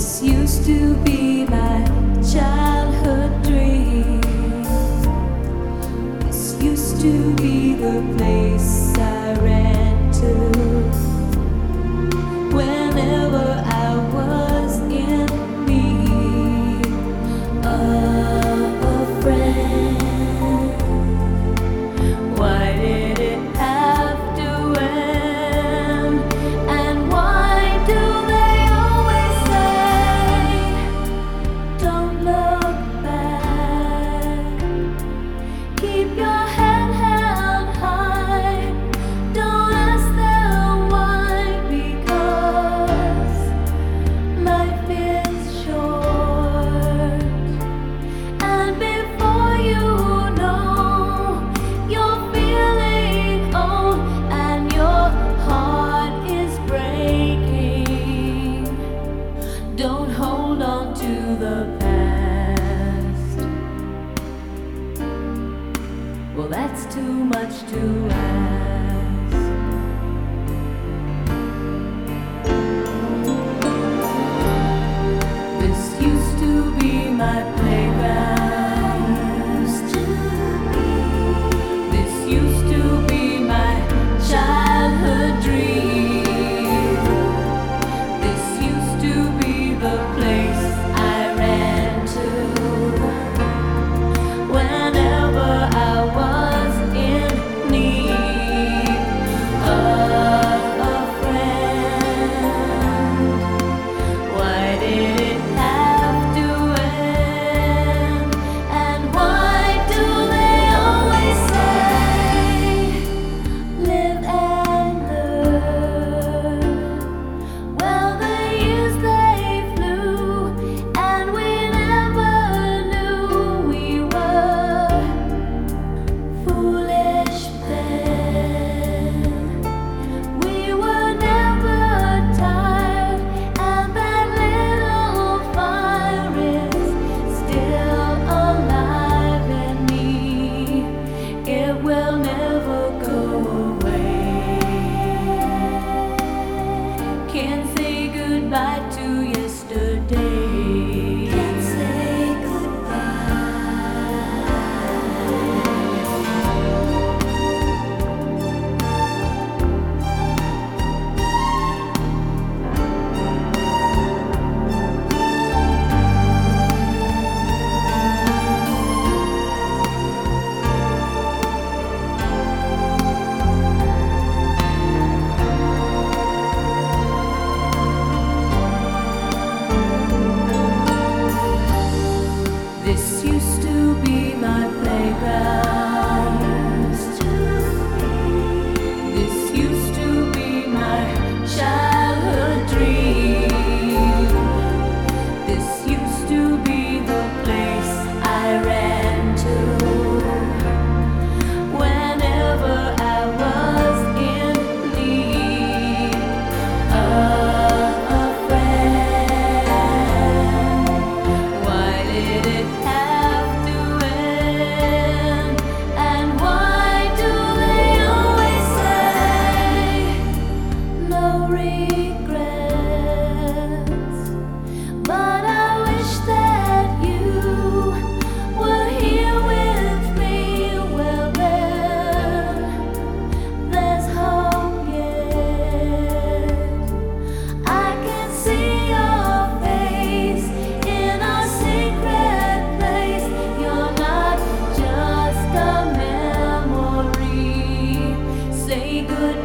This used to be my childhood dream. This used to be the place I ran. much to ask. This used to be my playground. can't say goodbye to yesterday.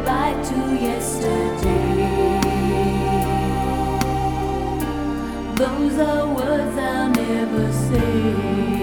goodbye to yesterday. Those are words I never say.